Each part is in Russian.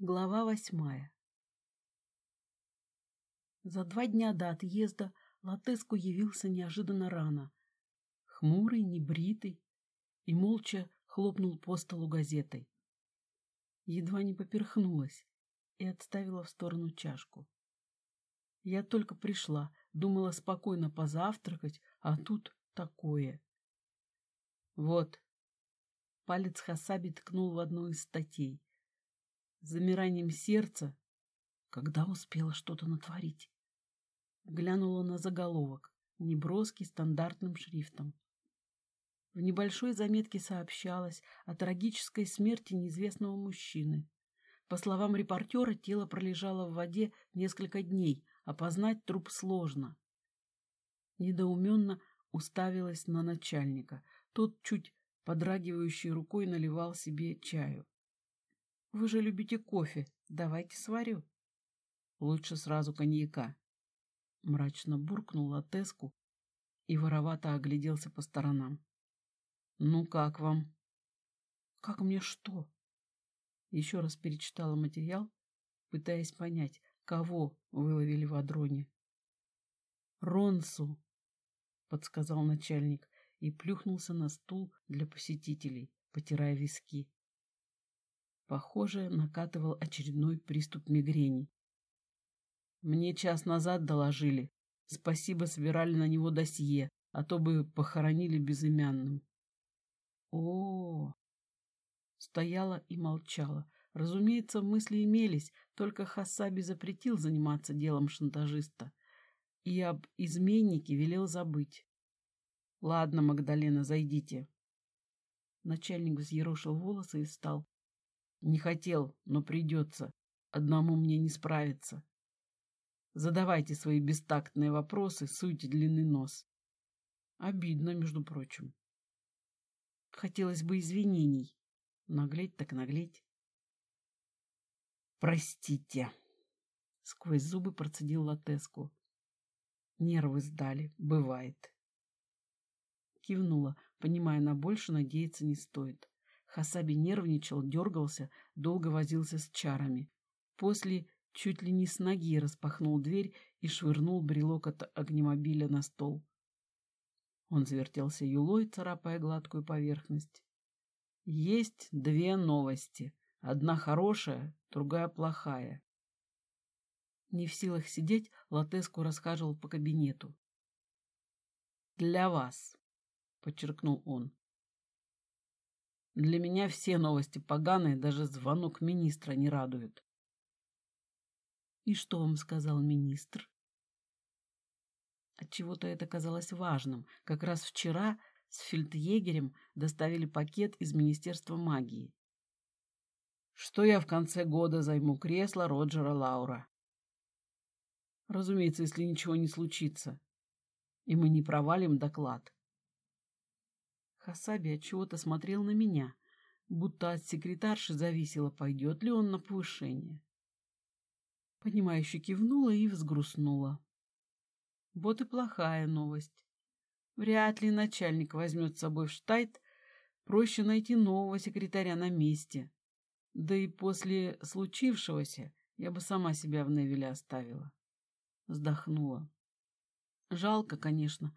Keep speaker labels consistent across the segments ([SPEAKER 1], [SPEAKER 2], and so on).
[SPEAKER 1] Глава восьмая За два дня до отъезда Латеску явился неожиданно рано. Хмурый, небритый, и молча хлопнул по столу газетой. Едва не поперхнулась и отставила в сторону чашку. Я только пришла, думала спокойно позавтракать, а тут такое. Вот. Палец Хасаби ткнул в одну из статей замиранием сердца, когда успела что-то натворить. Глянула на заголовок, неброский стандартным шрифтом. В небольшой заметке сообщалось о трагической смерти неизвестного мужчины. По словам репортера, тело пролежало в воде несколько дней, опознать труп сложно. Недоуменно уставилась на начальника. Тот, чуть подрагивающей рукой, наливал себе чаю. Вы же любите кофе. Давайте сварю. Лучше сразу коньяка. Мрачно буркнул Латеску и воровато огляделся по сторонам. Ну, как вам? Как мне что? Еще раз перечитала материал, пытаясь понять, кого выловили в Адроне. Ронсу, подсказал начальник и плюхнулся на стул для посетителей, потирая виски. Похоже, накатывал очередной приступ мигрени. Мне час назад доложили. Спасибо, собирали на него досье, а то бы похоронили безымянным. О. Стояла и молчала. Разумеется, мысли имелись, только Хасаби запретил заниматься делом шантажиста и об изменнике велел забыть. Ладно, Магдалена, зайдите. Начальник взъерошил волосы и встал. Не хотел, но придется. Одному мне не справиться. Задавайте свои бестактные вопросы, суйте длинный нос. Обидно, между прочим. Хотелось бы извинений. Наглеть так наглеть. Простите. Сквозь зубы процедил Латеску. Нервы сдали. Бывает. Кивнула, понимая, на больше надеяться не стоит. Хасаби нервничал, дергался, долго возился с чарами. После чуть ли не с ноги распахнул дверь и швырнул брелок от огнемобиля на стол. Он завертелся юлой, царапая гладкую поверхность. Есть две новости. Одна хорошая, другая плохая. Не в силах сидеть, Латеску расхаживал по кабинету. «Для вас», — подчеркнул он. Для меня все новости поганые, даже звонок министра не радует. И что вам сказал министр? Отчего-то это казалось важным. Как раз вчера с фельдъегерем доставили пакет из Министерства магии. Что я в конце года займу кресло Роджера Лаура. Разумеется, если ничего не случится, и мы не провалим доклад. Хасаби отчего-то смотрел на меня, будто от секретарши зависело, пойдет ли он на повышение. Понимающе кивнула и взгрустнула. Вот и плохая новость. Вряд ли начальник возьмет с собой в штайт, проще найти нового секретаря на месте. Да и после случившегося я бы сама себя в Невеле оставила. Вздохнула. Жалко, конечно.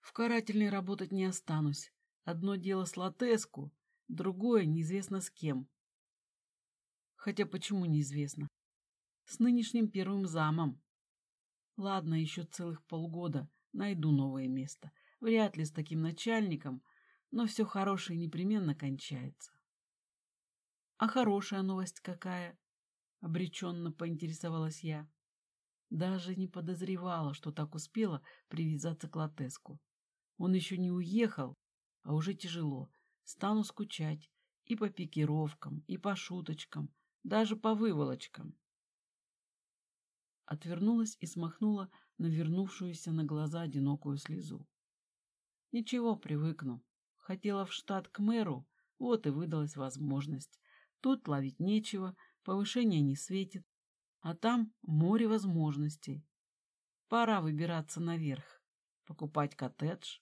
[SPEAKER 1] В карательной работать не останусь. Одно дело с Латеску, другое неизвестно с кем. Хотя почему неизвестно? С нынешним первым замом. Ладно, еще целых полгода найду новое место. Вряд ли с таким начальником, но все хорошее непременно кончается. А хорошая новость какая? Обреченно поинтересовалась я. Даже не подозревала, что так успела привязаться к Латеску. Он еще не уехал, а уже тяжело. Стану скучать и по пикировкам, и по шуточкам, даже по выволочкам. Отвернулась и смахнула навернувшуюся на глаза одинокую слезу. Ничего, привыкну. Хотела в штат к мэру, вот и выдалась возможность. Тут ловить нечего, повышение не светит, а там море возможностей. Пора выбираться наверх, покупать коттедж,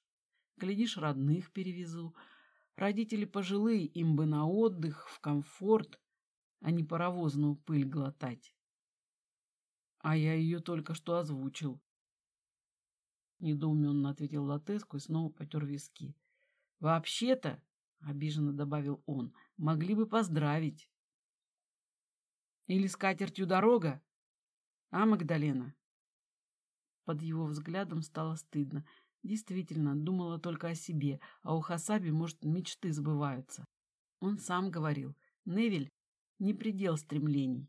[SPEAKER 1] Глядишь, родных перевезу. Родители пожилые, им бы на отдых, в комфорт. а не паровозную пыль глотать. А я ее только что озвучил. Недоуменно ответил Латеску и снова потер виски. Вообще-то, обиженно добавил он, могли бы поздравить. Или с катертью дорога? А, Магдалена? Под его взглядом стало стыдно. Действительно, думала только о себе, а у Хасаби, может, мечты сбываются. Он сам говорил, Невель — не предел стремлений.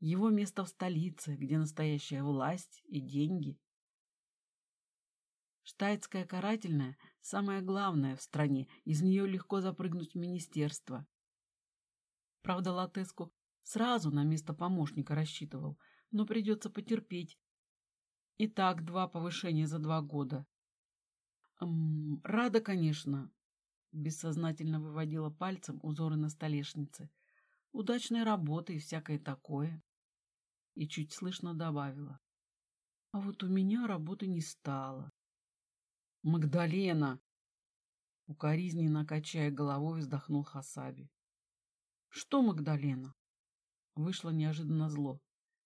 [SPEAKER 1] Его место в столице, где настоящая власть и деньги. Штайтская карательная – самое главное в стране, из нее легко запрыгнуть в министерство. Правда, Латеску сразу на место помощника рассчитывал, но придется потерпеть. И так два повышения за два года. Эм, рада, конечно, бессознательно выводила пальцем узоры на столешнице. Удачной работы и всякое такое. И чуть слышно добавила. А вот у меня работы не стало. Магдалена! Укоризненно качая головой, вздохнул Хасаби. Что, Магдалена? Вышло неожиданно зло.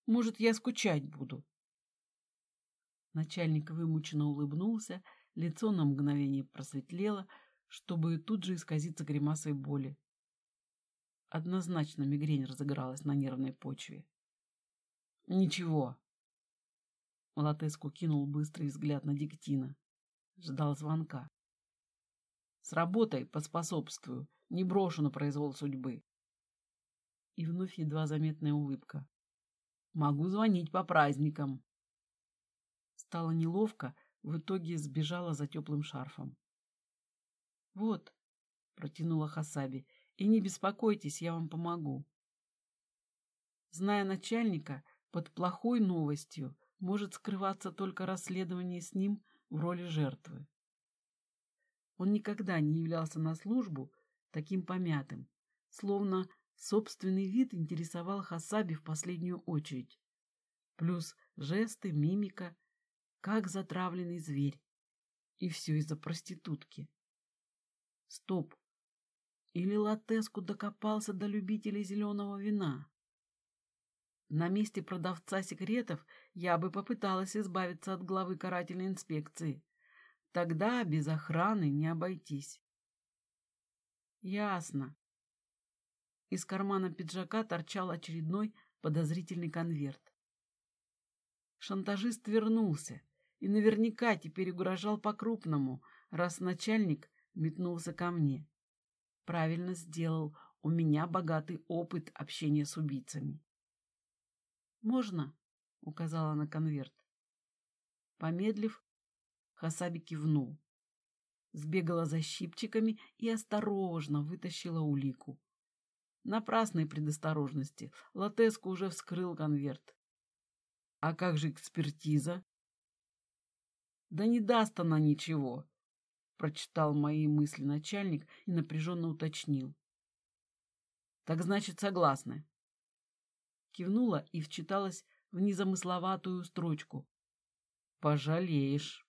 [SPEAKER 1] Может, я скучать буду? Начальник вымученно улыбнулся, лицо на мгновение просветлело, чтобы тут же исказиться гримасой боли. Однозначно мигрень разыгралась на нервной почве. «Ничего». Латеску кинул быстрый взгляд на Диктина. Ждал звонка. «С работой поспособствую, не брошу на произвол судьбы». И вновь едва заметная улыбка. «Могу звонить по праздникам». Стало неловко, в итоге сбежала за теплым шарфом. «Вот», — протянула Хасаби, — «и не беспокойтесь, я вам помогу». Зная начальника, под плохой новостью может скрываться только расследование с ним в роли жертвы. Он никогда не являлся на службу таким помятым, словно собственный вид интересовал Хасаби в последнюю очередь. Плюс жесты, мимика, как затравленный зверь. И все из-за проститутки. Стоп. Или Латеску докопался до любителей зеленого вина? На месте продавца секретов я бы попыталась избавиться от главы карательной инспекции. Тогда без охраны не обойтись. Ясно. Из кармана пиджака торчал очередной подозрительный конверт. Шантажист вернулся и наверняка теперь угрожал по-крупному, раз начальник метнулся ко мне. Правильно сделал, у меня богатый опыт общения с убийцами. «Можно?» — указала на конверт. Помедлив, Хасаби кивнул. Сбегала за щипчиками и осторожно вытащила улику. Напрасной предосторожности. Латеску уже вскрыл конверт. «А как же экспертиза?» «Да не даст она ничего прочитал мои мысли начальник и напряженно уточнил. Так значит, согласны. Кивнула и вчиталась в незамысловатую строчку. Пожалеешь.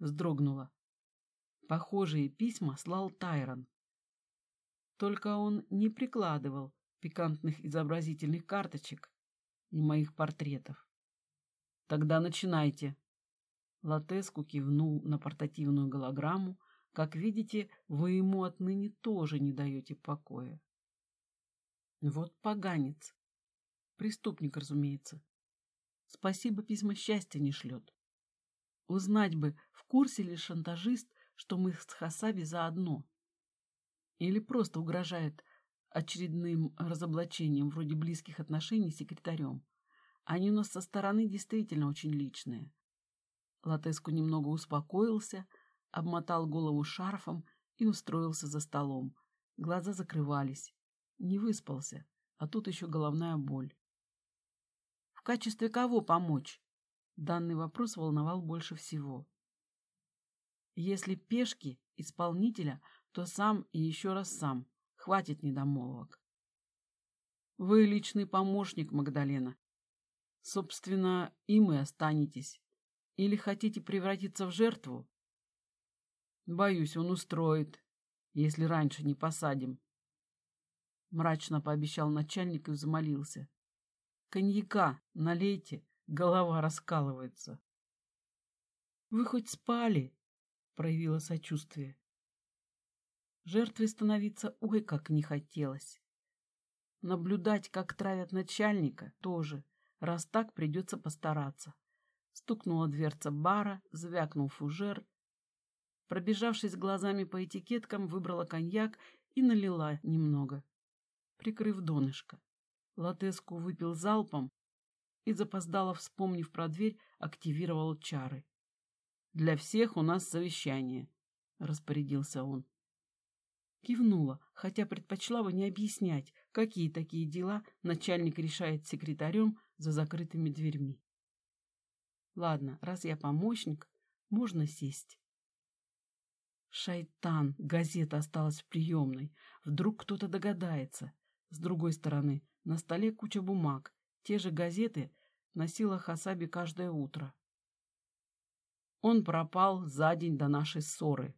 [SPEAKER 1] Вздрогнула. Похожие письма слал Тайрон. Только он не прикладывал пикантных изобразительных карточек и моих портретов. Тогда начинайте, Латеску кивнул на портативную голограмму. Как видите, вы ему отныне тоже не даете покоя. Вот поганец. Преступник, разумеется. Спасибо, письма счастья не шлет. Узнать бы, в курсе ли шантажист, что мы с Хасаби заодно. Или просто угрожает очередным разоблачением вроде близких отношений с секретарем. Они у нас со стороны действительно очень личные. Латеску немного успокоился, обмотал голову шарфом и устроился за столом. Глаза закрывались. Не выспался, а тут еще головная боль. В качестве кого помочь? Данный вопрос волновал больше всего. Если пешки исполнителя, то сам и еще раз сам. Хватит недомолвок. Вы личный помощник, Магдалена. Собственно, им и останетесь. Или хотите превратиться в жертву? Боюсь, он устроит, если раньше не посадим. мрачно пообещал начальник и взмолился. Коньяка налейте, голова раскалывается. Вы хоть спали? проявила сочувствие. Жертвой становиться ой как не хотелось. Наблюдать, как травят начальника, тоже, раз так придется постараться. Стукнула дверца бара, звякнул фужер. Пробежавшись глазами по этикеткам, выбрала коньяк и налила немного, прикрыв донышко. Латеску выпил залпом и, запоздало вспомнив про дверь, активировал чары. «Для всех у нас совещание», — распорядился он. Кивнула, хотя предпочла бы не объяснять, какие такие дела начальник решает секретарем за закрытыми дверьми. Ладно, раз я помощник, можно сесть. Шайтан, газета осталась в приемной. Вдруг кто-то догадается. С другой стороны, на столе куча бумаг. Те же газеты носила Хасаби каждое утро. Он пропал за день до нашей ссоры.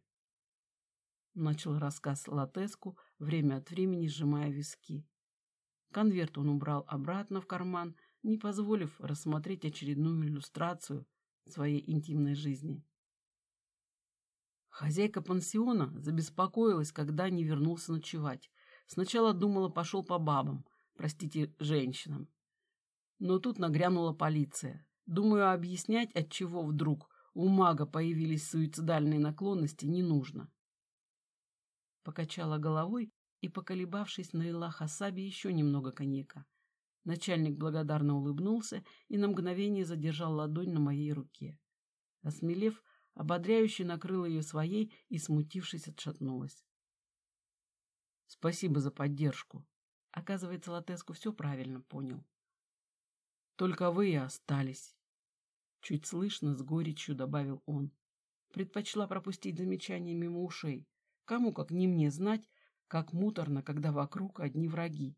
[SPEAKER 1] Начал рассказ Латеску, время от времени сжимая виски. Конверт он убрал обратно в карман, не позволив рассмотреть очередную иллюстрацию своей интимной жизни. Хозяйка пансиона забеспокоилась, когда не вернулся ночевать. Сначала думала, пошел по бабам, простите, женщинам. Но тут нагрянула полиция. Думаю, объяснять, от чего вдруг у мага появились суицидальные наклонности, не нужно. Покачала головой и, поколебавшись, налила Хасаби еще немного коньяка. Начальник благодарно улыбнулся и на мгновение задержал ладонь на моей руке. Осмелев, ободряюще накрыл ее своей и, смутившись, отшатнулась. Спасибо за поддержку. Оказывается, Латеску все правильно понял. Только вы и остались. Чуть слышно, с горечью добавил он. Предпочла пропустить замечание мимо ушей. Кому, как не мне, знать, как муторно, когда вокруг одни враги.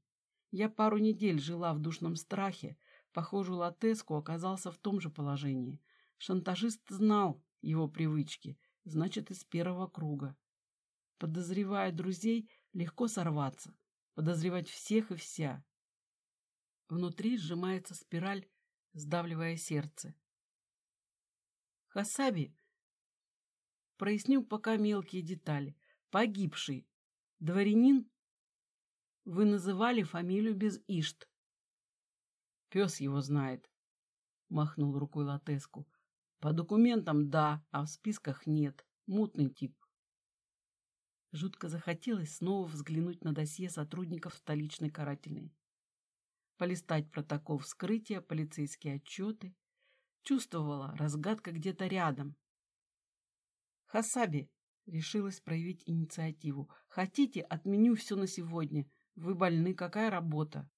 [SPEAKER 1] Я пару недель жила в душном страхе. Похоже, Латеску оказался в том же положении. Шантажист знал его привычки, значит, из первого круга. Подозревая друзей, легко сорваться, подозревать всех и вся. Внутри сжимается спираль, сдавливая сердце. Хасаби проясню пока мелкие детали. Погибший дворянин вы называли фамилию без Ишт. Пес его знает, махнул рукой Латеску. По документам да, а в списках нет. Мутный тип. Жутко захотелось снова взглянуть на досье сотрудников столичной карательной. Полистать протокол вскрытия, полицейские отчеты. Чувствовала, разгадка где-то рядом. Хасаби решилась проявить инициативу. Хотите, отменю все на сегодня. Вы больны, какая работа?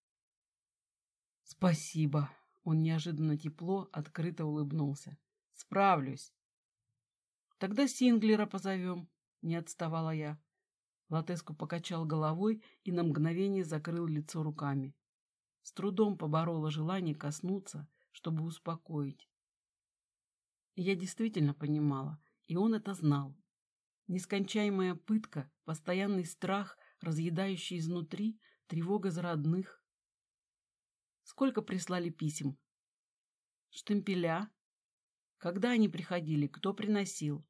[SPEAKER 1] Спасибо. Он неожиданно тепло, открыто улыбнулся. Справлюсь. Тогда Синглера позовем, не отставала я. Латеску покачал головой и на мгновение закрыл лицо руками. С трудом поборола желание коснуться, чтобы успокоить. я действительно понимала, и он это знал. Нескончаемая пытка, постоянный страх разъедающий изнутри, тревога за родных. Сколько прислали писем? Штемпеля? Когда они приходили? Кто приносил?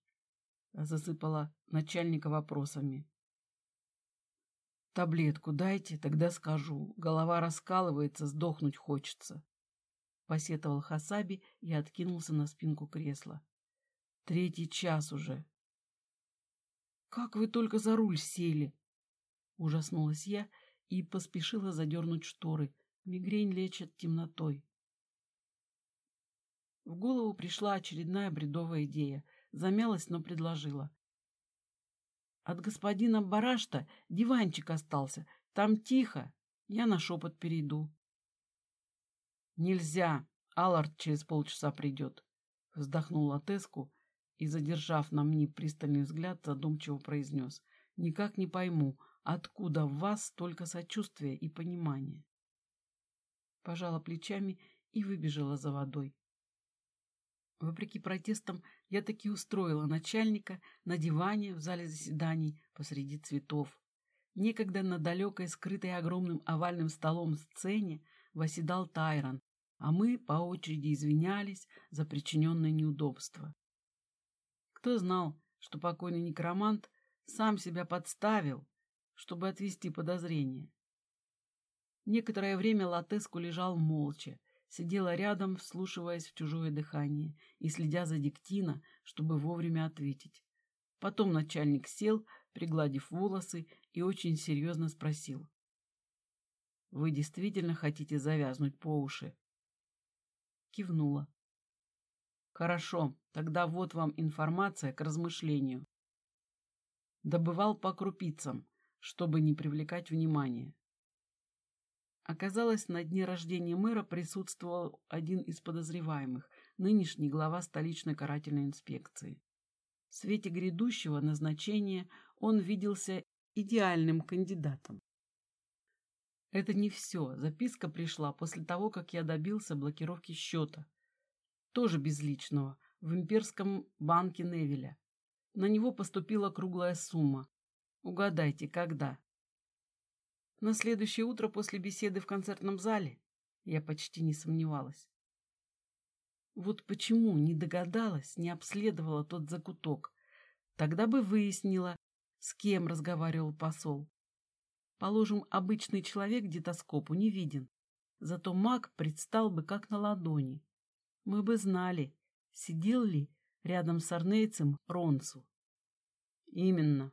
[SPEAKER 1] Засыпала начальника вопросами. Таблетку дайте, тогда скажу. Голова раскалывается, сдохнуть хочется. Посетовал Хасаби и откинулся на спинку кресла. Третий час уже. Как вы только за руль сели? Ужаснулась я и поспешила задернуть шторы. Мигрень лечит темнотой. В голову пришла очередная бредовая идея. Замялась, но предложила. От господина Барашта диванчик остался. Там тихо. Я на шепот перейду. Нельзя. Аллард через полчаса придет. Вздохнула Теску и, задержав на мне пристальный взгляд, задумчиво произнес. Никак не пойму, Откуда в вас столько сочувствия и понимания? Пожала плечами и выбежала за водой. Вопреки протестам, я таки устроила начальника на диване в зале заседаний посреди цветов. Некогда на далекой, скрытой огромным овальным столом сцене восседал Тайрон, а мы по очереди извинялись за причиненное неудобство. Кто знал, что покойный некромант сам себя подставил, чтобы отвести подозрения. Некоторое время Латеску лежал молча, сидела рядом, вслушиваясь в чужое дыхание и следя за Диктина, чтобы вовремя ответить. Потом начальник сел, пригладив волосы, и очень серьезно спросил. «Вы действительно хотите завязнуть по уши?» Кивнула. «Хорошо, тогда вот вам информация к размышлению. Добывал по крупицам, чтобы не привлекать внимания. Оказалось, на дне рождения мэра присутствовал один из подозреваемых, нынешний глава столичной карательной инспекции. В свете грядущего назначения он виделся идеальным кандидатом. Это не все. Записка пришла после того, как я добился блокировки счета. Тоже безличного, в имперском банке Невеля. На него поступила круглая сумма. Угадайте, когда? На следующее утро после беседы в концертном зале я почти не сомневалась. Вот почему не догадалась, не обследовала тот закуток. Тогда бы выяснила, с кем разговаривал посол. Положим, обычный человек детоскопу не виден, зато маг предстал бы как на ладони. Мы бы знали, сидел ли рядом с арнейцем Ронсу. Именно.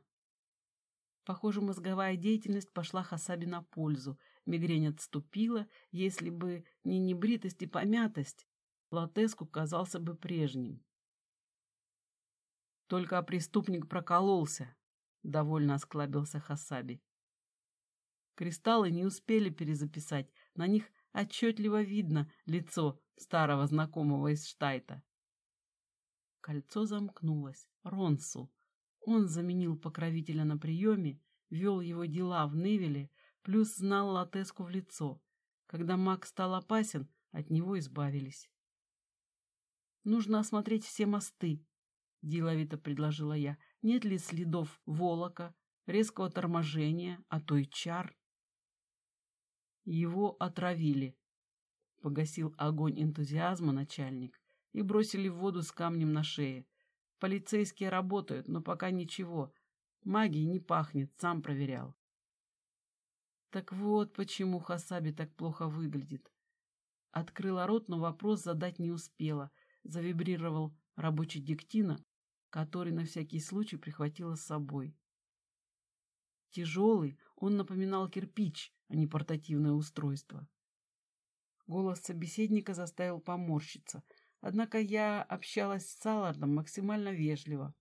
[SPEAKER 1] Похоже, мозговая деятельность пошла Хасаби на пользу. Мигрень отступила. Если бы не небритость и помятость, Латеску казался бы прежним. Только преступник прокололся, — довольно осклабился Хасаби. Кристаллы не успели перезаписать, на них отчетливо видно лицо старого знакомого из Штайта. Кольцо замкнулось. Ронсу. Он заменил покровителя на приеме, вел его дела в Невеле, плюс знал Латеску в лицо. Когда маг стал опасен, от него избавились. «Нужно осмотреть все мосты», — деловито предложила я. «Нет ли следов волока, резкого торможения, а то и чар?» Его отравили. Погасил огонь энтузиазма начальник и бросили в воду с камнем на шее. Полицейские работают, но пока ничего. Магией не пахнет, сам проверял. Так вот, почему Хасаби так плохо выглядит. Открыла рот, но вопрос задать не успела. Завибрировал рабочий диктина, который на всякий случай прихватила с собой. Тяжелый, он напоминал кирпич, а не портативное устройство. Голос собеседника заставил поморщиться — Однако я общалась с Салардом максимально вежливо.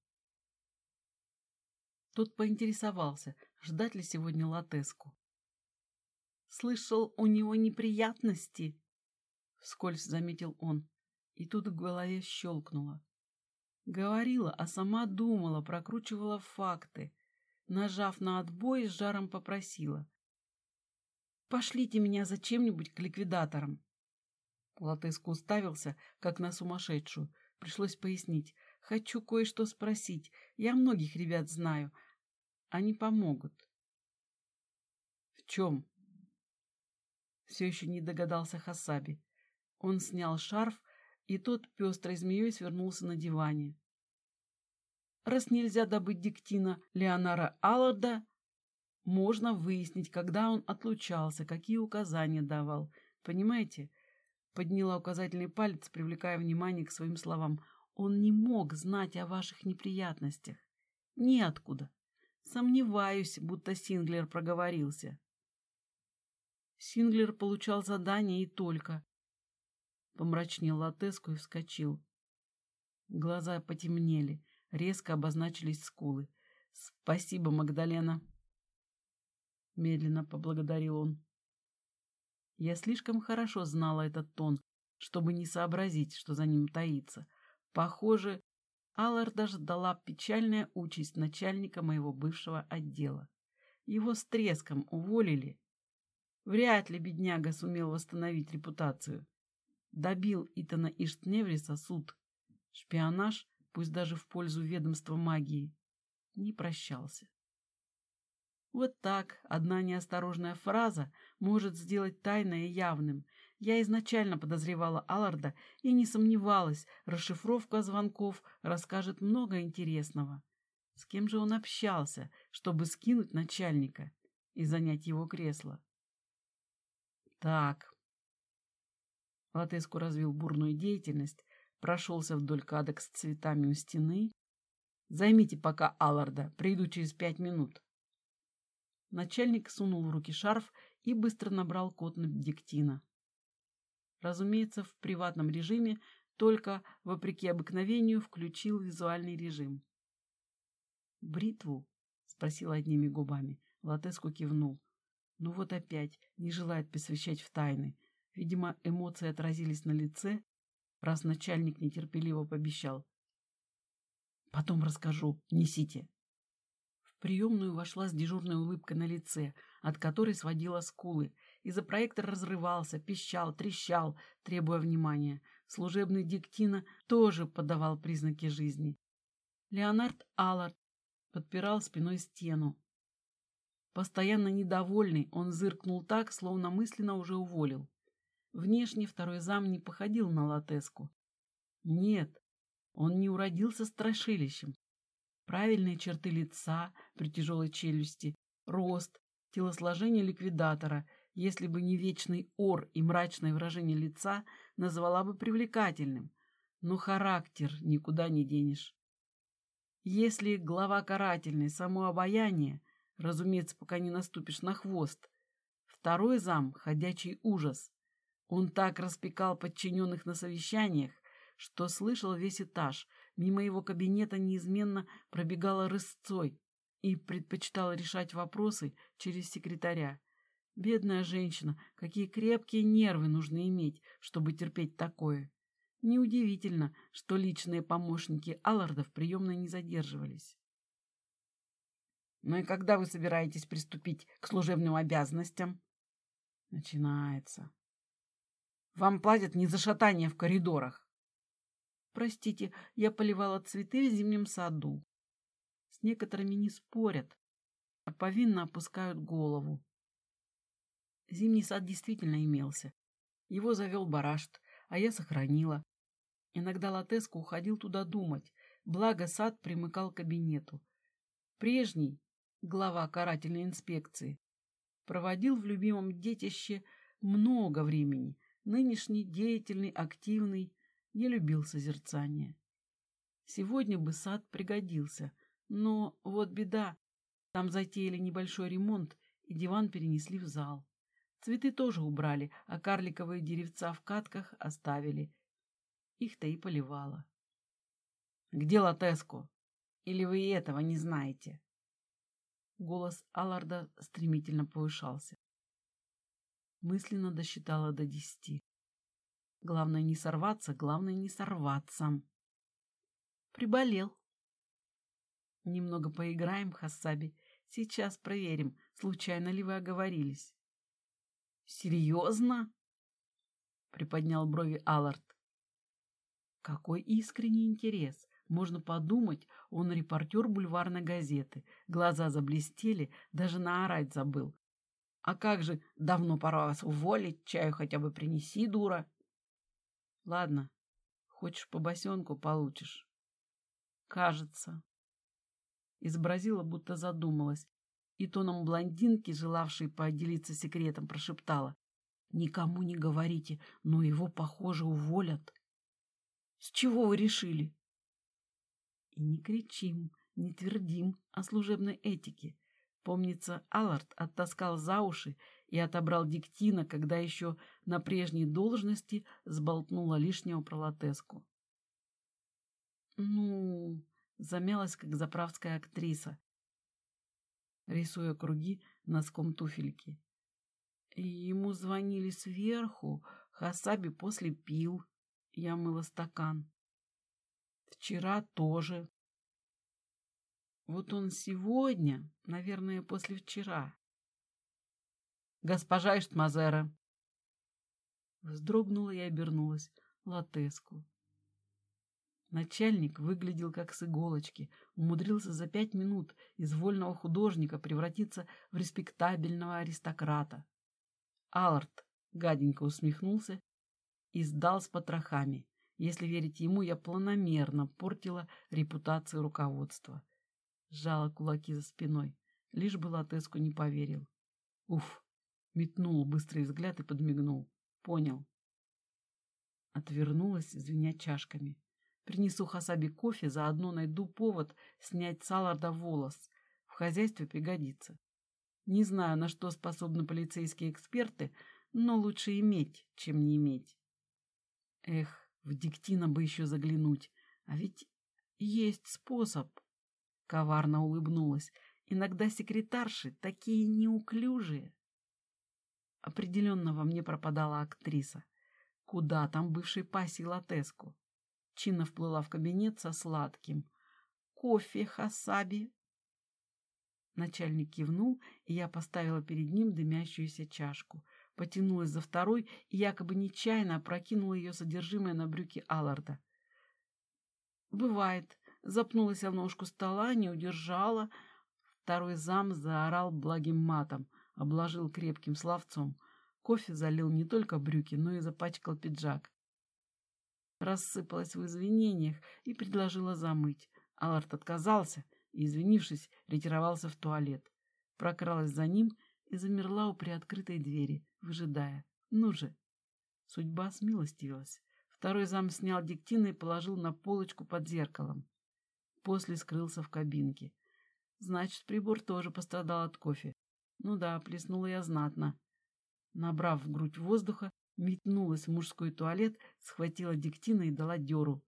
[SPEAKER 1] Тот поинтересовался, ждать ли сегодня латеску. «Слышал, у него неприятности?» — вскользь заметил он. И тут в голове щелкнуло. Говорила, а сама думала, прокручивала факты. Нажав на отбой, с жаром попросила. «Пошлите меня за чем-нибудь к ликвидаторам». Латыск уставился, как на сумасшедшую. Пришлось пояснить. «Хочу кое-что спросить. Я многих ребят знаю. Они помогут». «В чем?» Все еще не догадался Хасаби. Он снял шарф, и тот пестрой змеей свернулся на диване. Раз нельзя добыть диктина Леонара Алларда, можно выяснить, когда он отлучался, какие указания давал. Понимаете? Подняла указательный палец, привлекая внимание к своим словам. Он не мог знать о ваших неприятностях. Ниоткуда. Сомневаюсь, будто Синглер проговорился. Синглер получал задание и только. Помрачнел Латеску и вскочил. Глаза потемнели, резко обозначились скулы. «Спасибо, Магдалена!» Медленно поблагодарил он. Я слишком хорошо знала этот тон, чтобы не сообразить, что за ним таится. Похоже, Алларда ждала печальная участь начальника моего бывшего отдела. Его с треском уволили. Вряд ли бедняга сумел восстановить репутацию. Добил Итана Иштневриса суд. Шпионаж, пусть даже в пользу ведомства магии, не прощался. Вот так одна неосторожная фраза может сделать тайное явным. Я изначально подозревала Алларда и не сомневалась, расшифровка звонков расскажет много интересного. С кем же он общался, чтобы скинуть начальника и занять его кресло? Так. Латеску развил бурную деятельность, прошелся вдоль кадок с цветами у стены. Займите пока Алларда, приду через пять минут. Начальник сунул в руки шарф и быстро набрал код на диктина. Разумеется, в приватном режиме, только, вопреки обыкновению, включил визуальный режим. «Бритву?» — спросил одними губами. Латеску кивнул. Ну вот опять, не желает посвящать в тайны. Видимо, эмоции отразились на лице, раз начальник нетерпеливо пообещал. «Потом расскажу, несите» приемную вошла с дежурной улыбкой на лице, от которой сводила скулы. Из-за проектор разрывался, пищал, трещал, требуя внимания. Служебный диктина тоже подавал признаки жизни. Леонард Аллард подпирал спиной стену. Постоянно недовольный, он зыркнул так, словно мысленно уже уволил. Внешне второй зам не походил на латеску. Нет, он не уродился страшилищем, Правильные черты лица при тяжелой челюсти, рост, телосложение ликвидатора, если бы не вечный ор и мрачное выражение лица, назвала бы привлекательным. Но характер никуда не денешь. Если глава карательной само обаяние, разумеется, пока не наступишь на хвост, второй зам — ходячий ужас. Он так распекал подчиненных на совещаниях, что слышал весь этаж, мимо его кабинета неизменно пробегала рысцой и предпочитала решать вопросы через секретаря. Бедная женщина, какие крепкие нервы нужно иметь, чтобы терпеть такое. Неудивительно, что личные помощники Алларда в приемной не задерживались. «Ну и когда вы собираетесь приступить к служебным обязанностям?» Начинается. «Вам платят не за шатание в коридорах, Простите, я поливала цветы в зимнем саду. С некоторыми не спорят, а повинно опускают голову. Зимний сад действительно имелся. Его завел барашт, а я сохранила. Иногда Латеско уходил туда думать, благо сад примыкал к кабинету. Прежний, глава карательной инспекции, проводил в любимом детище много времени. Нынешний деятельный, активный, не любил созерцания. Сегодня бы сад пригодился, но вот беда. Там затеяли небольшой ремонт, и диван перенесли в зал. Цветы тоже убрали, а карликовые деревца в катках оставили. Их-то и поливала. «Где Латеско? Или вы и этого не знаете?» Голос Алларда стремительно повышался. Мысленно досчитала до десяти. Главное не сорваться, главное не сорваться. Приболел. Немного поиграем, Хасаби. Сейчас проверим, случайно ли вы оговорились. Серьезно? Приподнял брови Аллард. Какой искренний интерес. Можно подумать, он репортер бульварной газеты. Глаза заблестели, даже наорать забыл. А как же, давно пора вас уволить, чаю хотя бы принеси, дура. Ладно, хочешь по босенку получишь. Кажется. Изобразила, будто задумалась, и тоном блондинки, желавшей поделиться секретом, прошептала. Никому не говорите, но его, похоже, уволят. С чего вы решили? И не кричим, не твердим о служебной этике. Помнится, Аллард оттаскал за уши и отобрал диктина, когда еще на прежней должности сболтнула лишнего про. Ну, замялась, как заправская актриса, рисуя круги носком туфельки. ему звонили сверху, Хасаби после пил. Я мыла стакан. Вчера тоже. Вот он сегодня, наверное, после вчера. Госпожа Иштмазера. Вздрогнула и обернулась. Латеску. Начальник выглядел как с иголочки, умудрился за пять минут из вольного художника превратиться в респектабельного аристократа. Аллард гаденько усмехнулся и сдал с потрохами. Если верить ему, я планомерно портила репутацию руководства. Сжала кулаки за спиной, лишь бы Латеску не поверил. Уф, метнул быстрый взгляд и подмигнул. Понял. Отвернулась, звеня чашками. Принесу Хасаби кофе, заодно найду повод снять с Алларда волос. В хозяйстве пригодится. Не знаю, на что способны полицейские эксперты, но лучше иметь, чем не иметь. Эх, в Диктина бы еще заглянуть. А ведь есть способ. Коварно улыбнулась. Иногда секретарши такие неуклюжие. Определенно во мне пропадала актриса. Куда там бывший пассий Латеску? Чина вплыла в кабинет со сладким. «Кофе, Хасаби!» Начальник кивнул, и я поставила перед ним дымящуюся чашку. Потянулась за второй и якобы нечаянно опрокинула ее содержимое на брюки Алларда. «Бывает». Запнулась о ножку стола, не удержала. Второй зам заорал благим матом, обложил крепким словцом. Кофе залил не только брюки, но и запачкал пиджак рассыпалась в извинениях и предложила замыть. Аллард отказался и, извинившись, ретировался в туалет. Прокралась за ним и замерла у приоткрытой двери, выжидая. Ну же! Судьба смилостивилась. Второй зам снял диктины и положил на полочку под зеркалом. После скрылся в кабинке. Значит, прибор тоже пострадал от кофе. Ну да, плеснула я знатно. Набрав в грудь воздуха, Метнулась в мужской туалет, схватила диктина и дала дёру.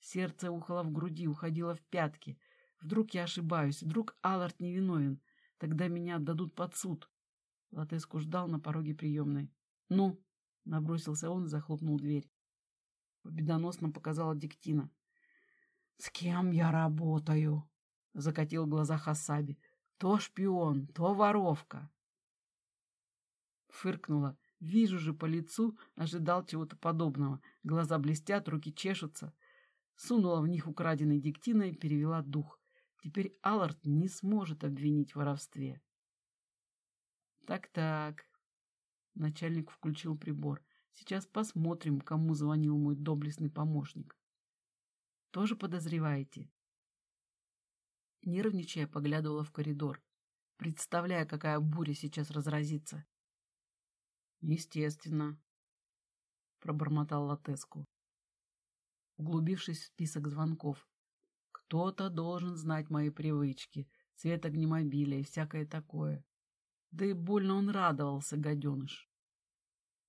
[SPEAKER 1] Сердце ухало в груди, уходило в пятки. Вдруг я ошибаюсь, вдруг Аллард невиновен. Тогда меня отдадут под суд. Латеску ждал на пороге приемной. «Ну?» — набросился он и захлопнул дверь. Победоносно показала диктина. «С кем я работаю?» — закатил глаза Хасаби. «То шпион, то воровка». Фыркнула Вижу же по лицу, ожидал чего-то подобного. Глаза блестят, руки чешутся. Сунула в них украденный диктина и перевела дух. Теперь Аллард не сможет обвинить в воровстве. Так-так. Начальник включил прибор. Сейчас посмотрим, кому звонил мой доблестный помощник. Тоже подозреваете? Нервничая, поглядывала в коридор, представляя, какая буря сейчас разразится. Естественно, пробормотал Латеску, углубившись в список звонков. Кто-то должен знать мои привычки, цвет огнемобиля и всякое такое. Да и больно он радовался, гаденыш.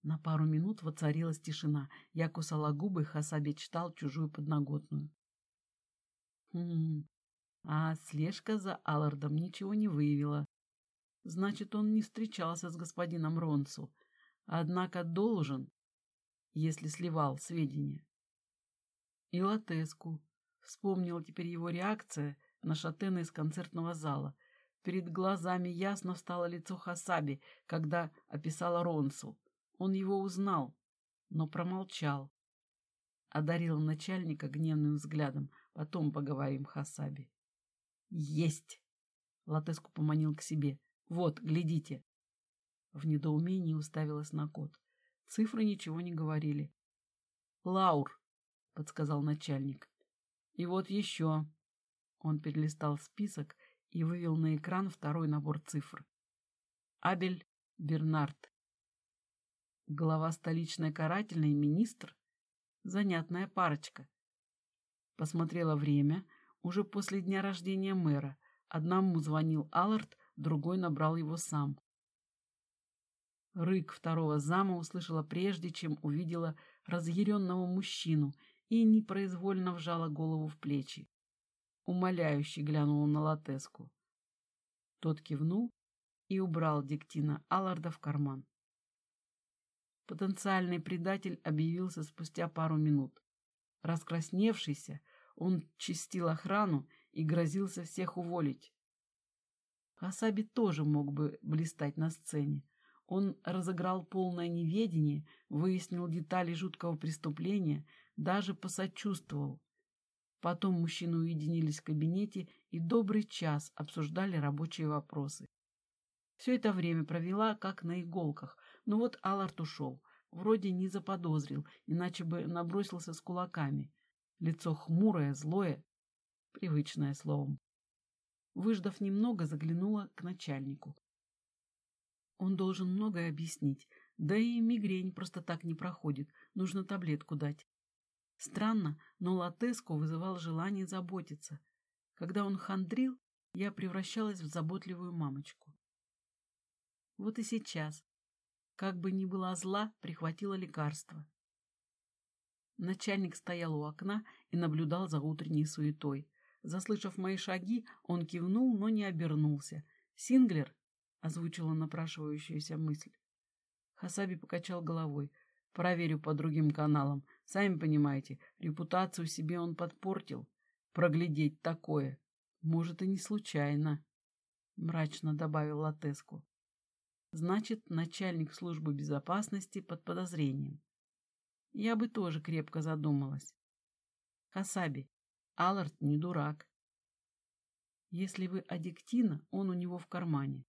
[SPEAKER 1] На пару минут воцарилась тишина. Я кусала губы, Хасаби читал чужую подноготную. Хм, а слежка за Аллардом ничего не выявила. Значит, он не встречался с господином Ронсу, Однако должен, если сливал сведения. И Латеску. Вспомнила теперь его реакция на шатена из концертного зала. Перед глазами ясно встало лицо Хасаби, когда описала Ронсу. Он его узнал, но промолчал. Одарил начальника гневным взглядом. Потом поговорим, Хасаби. Есть! Латеску поманил к себе. Вот, глядите. В недоумении уставилась на код. Цифры ничего не говорили. «Лаур», — подсказал начальник. «И вот еще». Он перелистал список и вывел на экран второй набор цифр. Абель Бернард. Глава столичной карательной министр. Занятная парочка. Посмотрела время. Уже после дня рождения мэра. Одному звонил Аллард, другой набрал его сам. Рык второго зама услышала прежде, чем увидела разъяренного мужчину и непроизвольно вжала голову в плечи. Умоляюще глянула на Латеску. Тот кивнул и убрал диктина Алларда в карман. Потенциальный предатель объявился спустя пару минут. Раскрасневшийся, он чистил охрану и грозился всех уволить. Хасаби тоже мог бы блистать на сцене, он разыграл полное неведение, выяснил детали жуткого преступления, даже посочувствовал. Потом мужчины уединились в кабинете и добрый час обсуждали рабочие вопросы. Все это время провела как на иголках, но вот Аллард ушел. Вроде не заподозрил, иначе бы набросился с кулаками. Лицо хмурое, злое, привычное словом. Выждав немного, заглянула к начальнику. Он должен многое объяснить, да и мигрень просто так не проходит, нужно таблетку дать. Странно, но Латеску вызывал желание заботиться. Когда он хандрил, я превращалась в заботливую мамочку. Вот и сейчас, как бы ни была зла, прихватила лекарство. Начальник стоял у окна и наблюдал за утренней суетой. Заслышав мои шаги, он кивнул, но не обернулся. «Синглер?» — озвучила напрашивающаяся мысль. Хасаби покачал головой. «Проверю по другим каналам. Сами понимаете, репутацию себе он подпортил. Проглядеть такое. Может, и не случайно», — мрачно добавил Латеску. Значит, начальник службы безопасности под подозрением. Я бы тоже крепко задумалась. Хасаби, Аллард не дурак. Если вы аддиктина, он у него в кармане.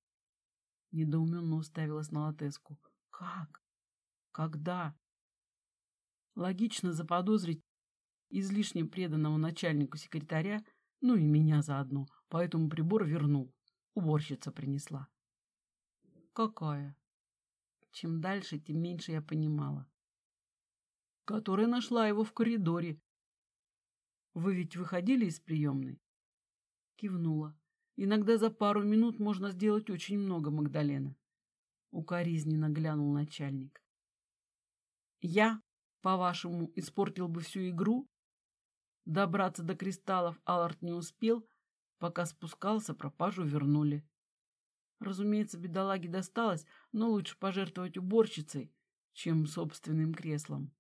[SPEAKER 1] Недоуменно уставилась на Латеску. Как? Когда? Логично заподозрить излишне преданного начальнику секретаря, ну и меня заодно, поэтому прибор вернул. Уборщица принесла. Какая? Чем дальше, тем меньше я понимала. Которая нашла его в коридоре. Вы ведь выходили из приемной? Кивнула. Иногда за пару минут можно сделать очень много, Магдалена. Укоризненно глянул начальник. Я, по-вашему, испортил бы всю игру? Добраться до кристаллов Аллард не успел, пока спускался, пропажу вернули. Разумеется, бедолаге досталось, но лучше пожертвовать уборщицей, чем собственным креслом.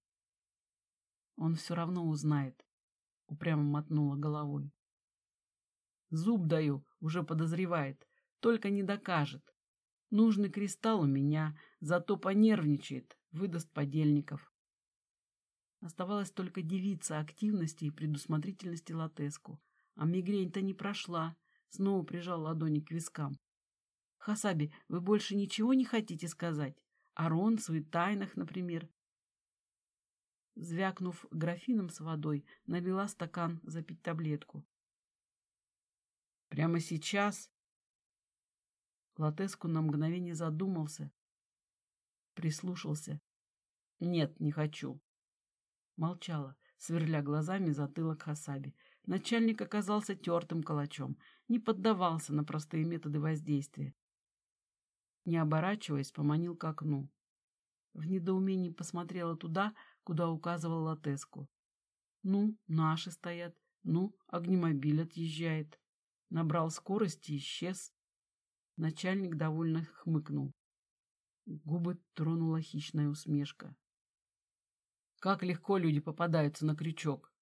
[SPEAKER 1] Он все равно узнает, — упрямо мотнула головой. Зуб даю, уже подозревает, только не докажет. Нужный кристалл у меня, зато понервничает, выдаст подельников. Оставалось только девица активности и предусмотрительности Латеску. А мигрень-то не прошла. Снова прижал ладони к вискам. Хасаби, вы больше ничего не хотите сказать? О Ронцу и тайнах, например? Звякнув графином с водой, налила стакан запить таблетку. Прямо сейчас? Латеску на мгновение задумался, прислушался. Нет, не хочу. Молчала, сверля глазами затылок Хасаби. Начальник оказался тертым калачом, не поддавался на простые методы воздействия не оборачиваясь, поманил к окну. В недоумении посмотрела туда, куда указывал Латеску. Ну, наши стоят, ну, огнемобиль отъезжает. Набрал скорости и исчез. Начальник довольно хмыкнул. Губы тронула хищная усмешка. Как легко люди попадаются на крючок.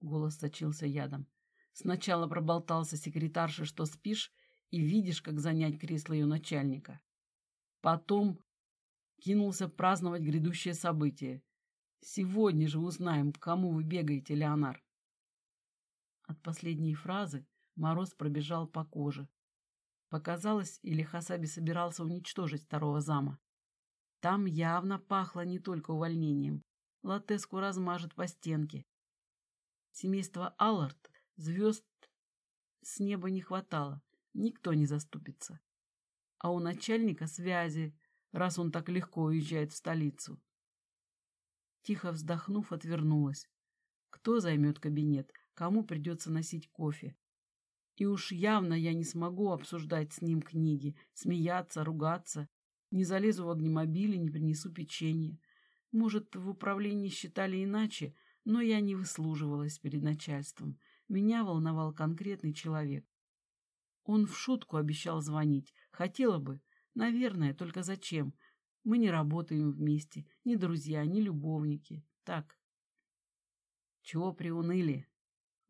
[SPEAKER 1] Голос сочился ядом. Сначала проболтался секретарше, что спишь, и видишь, как занять кресло ее начальника. Потом кинулся праздновать грядущее событие. Сегодня же узнаем, кому вы бегаете, Леонар. От последней фразы мороз пробежал по коже. Показалось, или Хасаби собирался уничтожить второго зама. Там явно пахло не только увольнением. Латеску размажет по стенке. Семейство Аллард звезд с неба не хватало. Никто не заступится а у начальника связи, раз он так легко уезжает в столицу. Тихо вздохнув, отвернулась. Кто займет кабинет, кому придется носить кофе. И уж явно я не смогу обсуждать с ним книги, смеяться, ругаться. Не залезу в огнемобиль и не принесу печенье. Может, в управлении считали иначе, но я не выслуживалась перед начальством. Меня волновал конкретный человек. Он в шутку обещал звонить. Хотела бы. Наверное, только зачем? Мы не работаем вместе. Ни друзья, ни любовники. Так. Чего приуныли?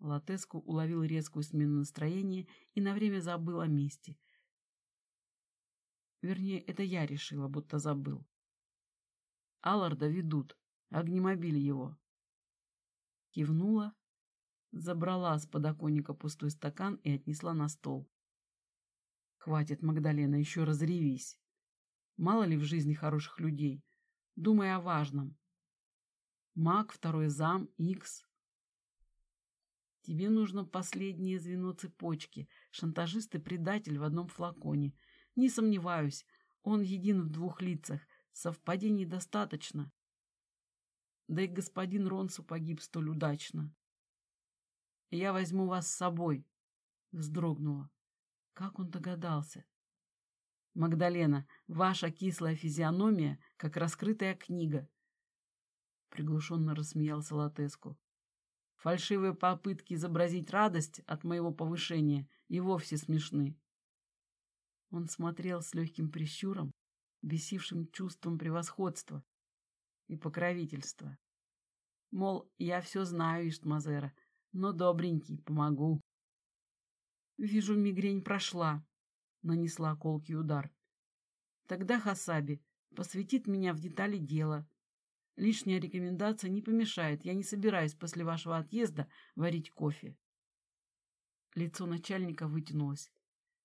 [SPEAKER 1] Латеску уловил резкую смену настроения и на время забыл о месте. Вернее, это я решила, будто забыл. Алларда ведут. Огнемобиль его. Кивнула. Забрала с подоконника пустой стакан и отнесла на стол. Хватит, Магдалена, еще разревись. Мало ли в жизни хороших людей. Думай о важном. Маг, второй зам, Икс. Тебе нужно последнее звено цепочки. Шантажист и предатель в одном флаконе. Не сомневаюсь, он един в двух лицах. Совпадений достаточно. Да и господин Ронсу погиб столь удачно. Я возьму вас с собой, вздрогнула. Как он догадался? Магдалена, ваша кислая физиономия, как раскрытая книга. Приглушенно рассмеялся Латеску. Фальшивые попытки изобразить радость от моего повышения и вовсе смешны. Он смотрел с легким прищуром, бесившим чувством превосходства и покровительства. Мол, я все знаю, Иштмазера, но добренький, помогу. Вижу, мигрень прошла, нанесла колкий удар. Тогда Хасаби посвятит меня в детали дела. Лишняя рекомендация не помешает. Я не собираюсь после вашего отъезда варить кофе. Лицо начальника вытянулось.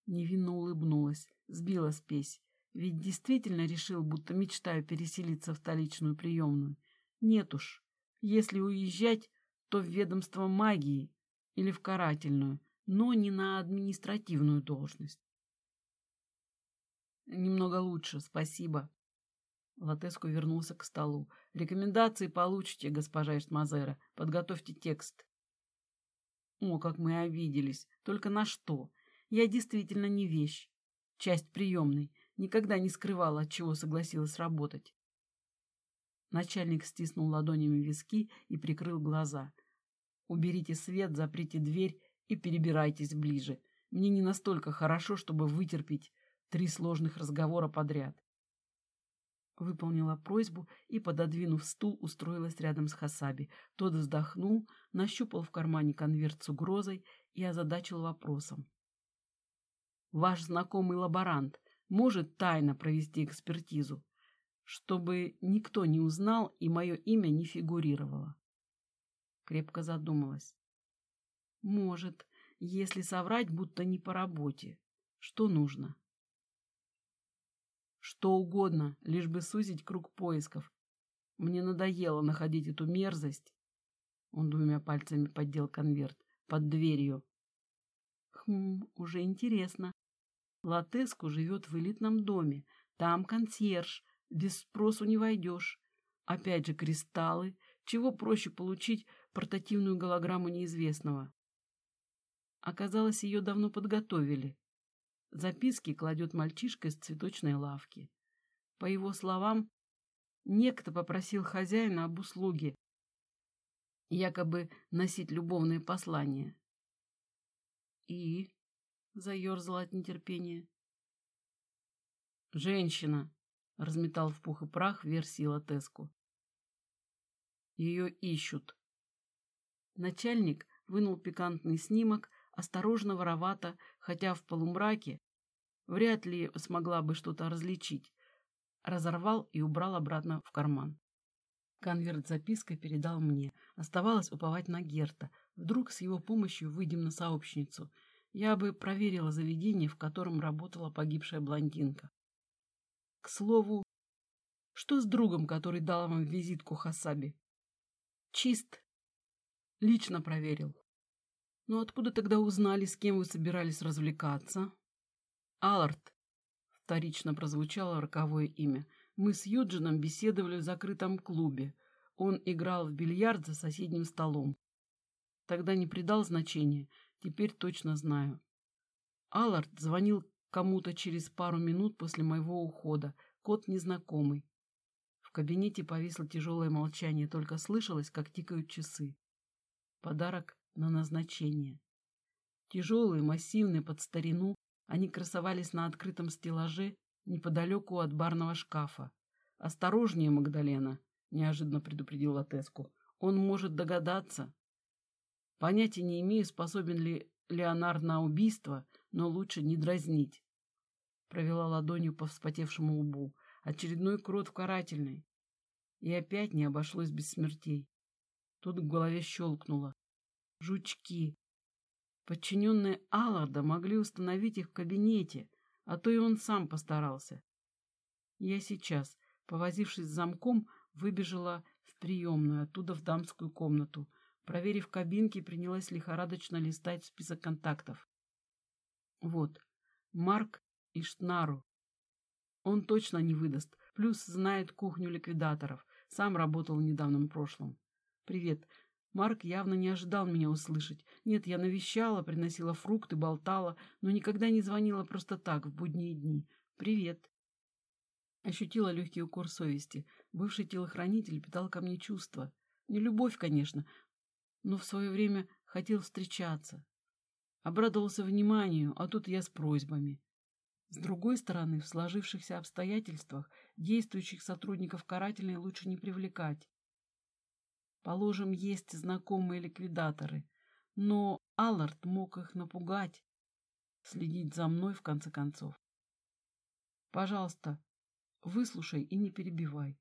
[SPEAKER 1] Невинно улыбнулась, сбила спесь. Ведь действительно решил, будто мечтаю переселиться в столичную приемную. Нет уж. Если уезжать, то в ведомство магии или в карательную, но не на административную должность. Немного лучше, спасибо. Латеску вернулся к столу. Рекомендации получите, госпожа Эштмазера. Подготовьте текст. О, как мы обиделись. Только на что? Я действительно не вещь. Часть приемной. Никогда не скрывала, от чего согласилась работать. Начальник стиснул ладонями виски и прикрыл глаза. «Уберите свет, заприте дверь и перебирайтесь ближе. Мне не настолько хорошо, чтобы вытерпеть три сложных разговора подряд». Выполнила просьбу и, пододвинув стул, устроилась рядом с Хасаби. Тот вздохнул, нащупал в кармане конверт с угрозой и озадачил вопросом. «Ваш знакомый лаборант может тайно провести экспертизу, чтобы никто не узнал и мое имя не фигурировало?» Крепко задумалась. «Может, если соврать, будто не по работе. Что нужно?» Что угодно, лишь бы сузить круг поисков. Мне надоело находить эту мерзость. Он двумя пальцами поддел конверт под дверью. Хм, уже интересно. Латеску живет в элитном доме. Там консьерж. Без спросу не войдешь. Опять же кристаллы. Чего проще получить портативную голограмму неизвестного? Оказалось, ее давно подготовили. Записки кладет мальчишка из цветочной лавки. По его словам, некто попросил хозяина об услуге, якобы носить любовные послания. И заерзала от нетерпения. «Женщина!» — разметал в пух и прах версии Латеску. «Ее ищут». Начальник вынул пикантный снимок, осторожно, воровато, хотя в полумраке вряд ли смогла бы что-то различить. Разорвал и убрал обратно в карман. Конверт с запиской передал мне. Оставалось уповать на Герта. Вдруг с его помощью выйдем на сообщницу. Я бы проверила заведение, в котором работала погибшая блондинка. К слову, что с другом, который дал вам визитку Хасаби? Чист. Лично проверил. Но откуда тогда узнали, с кем вы собирались развлекаться? Аллард. Вторично прозвучало роковое имя. Мы с Юджином беседовали в закрытом клубе. Он играл в бильярд за соседним столом. Тогда не придал значения, теперь точно знаю. Аллард звонил кому-то через пару минут после моего ухода. Код незнакомый. В кабинете повисло тяжелое молчание, только слышалось, как тикают часы. Подарок на назначение. Тяжелые, массивные, под старину, они красовались на открытом стеллаже неподалеку от барного шкафа. «Осторожнее, Магдалена!» — неожиданно предупредил Латеску. «Он может догадаться». Понятия не имею, способен ли Леонард на убийство, но лучше не дразнить. Провела ладонью по вспотевшему лбу. Очередной крот в карательной. И опять не обошлось без смертей. Тут в голове щелкнуло. Жучки. Подчиненные Алларда могли установить их в кабинете, а то и он сам постарался. Я сейчас, повозившись с замком, выбежала в приемную, оттуда в дамскую комнату. Проверив кабинки, принялась лихорадочно листать список контактов. Вот, Марк и Штнару. Он точно не выдаст, плюс знает кухню ликвидаторов, сам работал в недавнем прошлом. Привет. Марк явно не ожидал меня услышать. Нет, я навещала, приносила фрукты, болтала, но никогда не звонила просто так, в будние дни. Привет. Ощутила легкий укор совести. Бывший телохранитель питал ко мне чувства. Не любовь, конечно, но в свое время хотел встречаться. Обрадовался вниманию, а тут я с просьбами. С другой стороны, в сложившихся обстоятельствах действующих сотрудников карательной лучше не привлекать. Положим, есть знакомые ликвидаторы, но Аллард мог их напугать, следить за мной в конце концов. Пожалуйста, выслушай и не перебивай.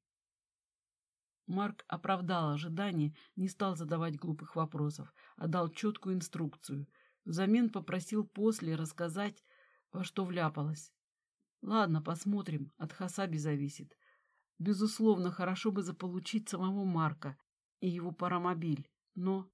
[SPEAKER 1] Марк оправдал ожидания, не стал задавать глупых вопросов, а дал четкую инструкцию. Взамен попросил после рассказать, во что вляпалась. Ладно, посмотрим, от Хасаби зависит. Безусловно, хорошо бы заполучить самого Марка и его паромобиль, но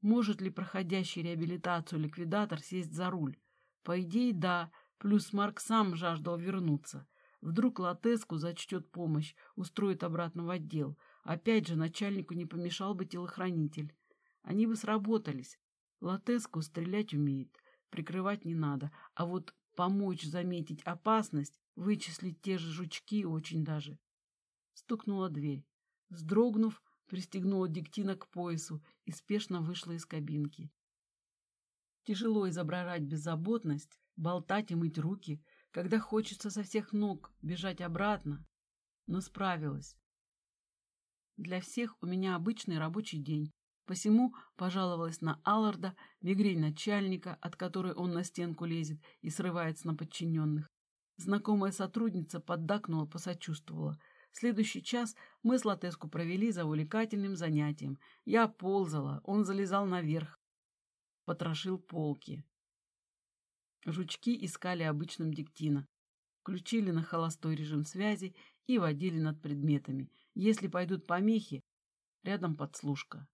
[SPEAKER 1] может ли проходящий реабилитацию ликвидатор сесть за руль? По идее, да, плюс Марк сам жаждал вернуться. Вдруг Латеску зачтет помощь, устроит обратно в отдел. Опять же, начальнику не помешал бы телохранитель. Они бы сработались. Латеску стрелять умеет, прикрывать не надо, а вот помочь заметить опасность, вычислить те же жучки очень даже. Стукнула дверь. Вздрогнув, пристегнула Диктина к поясу и спешно вышла из кабинки. Тяжело изображать беззаботность, болтать и мыть руки, когда хочется со всех ног бежать обратно, но справилась. Для всех у меня обычный рабочий день, Посему пожаловалась на Алларда, мигрень начальника, от которой он на стенку лезет и срывается на подчиненных. Знакомая сотрудница поддакнула, посочувствовала. Следующий час мы с Латеску провели за увлекательным занятием. Я ползала, он залезал наверх, потрошил полки. Жучки искали обычным диктина, включили на холостой режим связи и водили над предметами. Если пойдут помехи, рядом подслушка.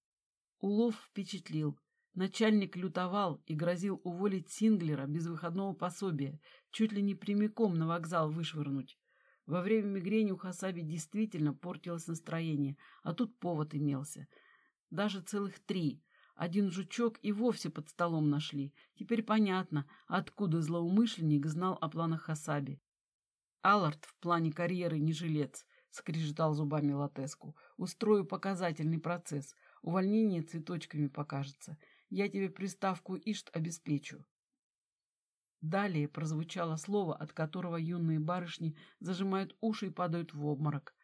[SPEAKER 1] Улов впечатлил. Начальник лютовал и грозил уволить Синглера без выходного пособия, чуть ли не прямиком на вокзал вышвырнуть. Во время мигрени у Хасаби действительно портилось настроение, а тут повод имелся. Даже целых три. Один жучок и вовсе под столом нашли. Теперь понятно, откуда злоумышленник знал о планах Хасаби. Аллард в плане карьеры не жилец, скрежетал зубами Латеску. Устрою показательный процесс — Увольнение цветочками покажется. Я тебе приставку «ишт» обеспечу. Далее прозвучало слово, от которого юные барышни зажимают уши и падают в обморок.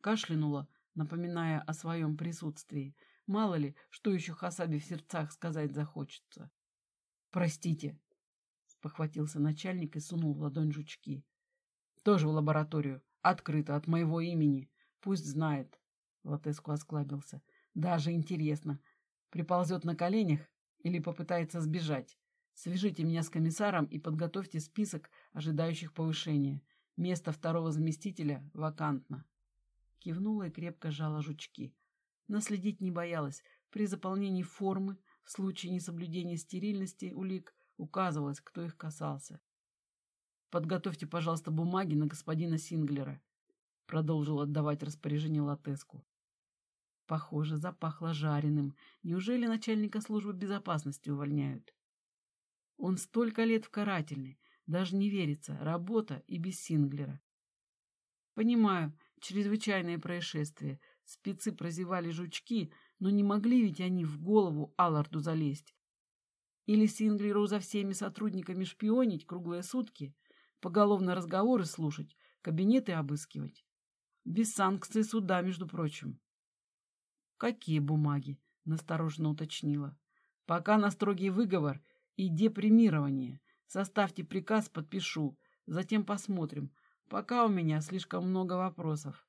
[SPEAKER 1] Кашлянула, напоминая о своем присутствии. Мало ли, что еще Хасаби в сердцах сказать захочется. «Простите», — спохватился начальник и сунул в ладонь жучки. «Тоже в лабораторию. Открыто, от моего имени. Пусть знает», — Латеску осклабился. Даже интересно, приползет на коленях или попытается сбежать. Свяжите меня с комиссаром и подготовьте список ожидающих повышения. Место второго заместителя вакантно. Кивнула и крепко сжала жучки. Наследить не боялась. При заполнении формы, в случае несоблюдения стерильности улик, указывалось, кто их касался. «Подготовьте, пожалуйста, бумаги на господина Синглера», продолжил отдавать распоряжение Латеску. Похоже, запахло жареным. Неужели начальника службы безопасности увольняют? Он столько лет в карательной. Даже не верится. Работа и без Синглера. Понимаю, чрезвычайное происшествие. Спецы прозевали жучки, но не могли ведь они в голову Алларду залезть. Или Синглеру за всеми сотрудниками шпионить круглые сутки, поголовно разговоры слушать, кабинеты обыскивать. Без санкций суда, между прочим. «Какие бумаги?» — настороженно уточнила. «Пока на строгий выговор и депримирование. Составьте приказ, подпишу. Затем посмотрим. Пока у меня слишком много вопросов».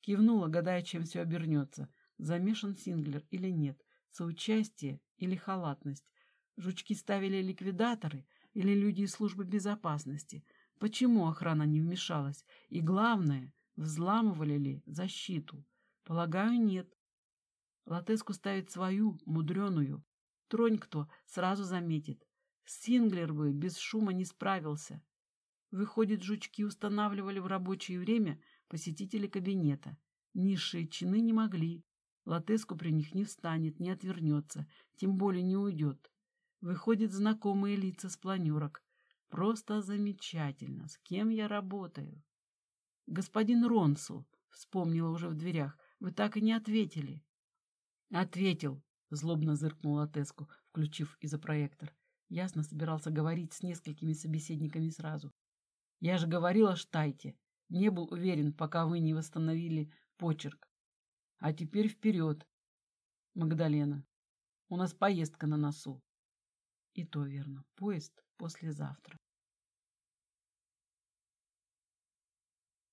[SPEAKER 1] Кивнула, гадая, чем все обернется. Замешан Синглер или нет. Соучастие или халатность? Жучки ставили ликвидаторы или люди из службы безопасности? Почему охрана не вмешалась? И главное, взламывали ли защиту? Полагаю, нет. Латеску ставит свою, мудреную. Тронь кто, сразу заметит. Синглер бы без шума не справился. Выходит, жучки устанавливали в рабочее время посетители кабинета. Низшие чины не могли. Латеску при них не встанет, не отвернется, тем более не уйдет. Выходит, знакомые лица с планерок. Просто замечательно. С кем я работаю? Господин Ронсу, вспомнила уже в дверях, вы так и не ответили. Ответил, злобно зыркнул Латеску, включив изопроектор. Ясно собирался говорить с несколькими собеседниками сразу. Я же говорил о Штайте. Не был уверен, пока вы не восстановили почерк. А теперь вперед, Магдалена. У нас поездка на носу. И то верно. Поезд послезавтра.